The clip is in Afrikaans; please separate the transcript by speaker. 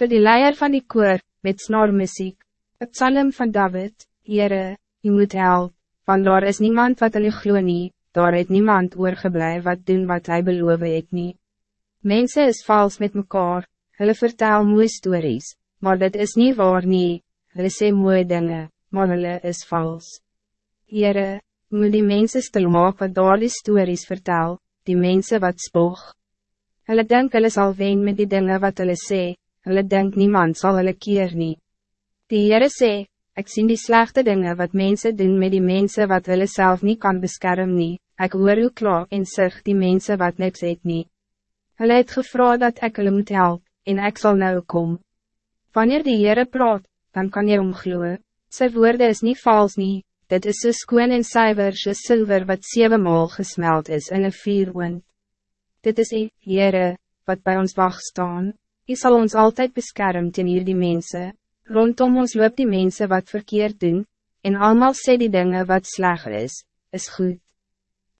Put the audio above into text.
Speaker 1: Voor die leier van die koor, met snormuziek, het psalm van David, Heere, je moet help, want daar is niemand wat hulle glo nie, daar het niemand oorgeblij wat doen wat hij beloof het nie. Mensen is vals met mekaar, hulle vertel mooie stories, maar dit is niet waar nie, hulle sê mooie dinge, maar hulle is vals. Heere, moet die mensen stil maak wat daar die stories vertel, die mensen wat spoog. Hulle denk hulle sal wen met die dingen wat hulle sê, hulle denk niemand zal hulle keer nie. Die Heere sê, ik zie die slechte dingen wat mensen doen met die mensen wat hulle zelf niet kan beschermen nie, ek hoor u klaar en zeg die mensen wat niks het nie. Hulle het gevra dat ik hulle moet help, en ik zal nou kom. Wanneer die Heere praat, dan kan je omgloeien, sy woorde is niet vals nie, dit is so skoon en syver soos silver wat zevenmaal gesmeld is in een vierwind. Dit is die Heere, wat bij ons wacht staan, Hij zal ons altijd beschermen ten hier die mensen. Rondom ons loopt die mensen wat verkeerd doen, en allemaal sê die dingen wat sleg is, is goed.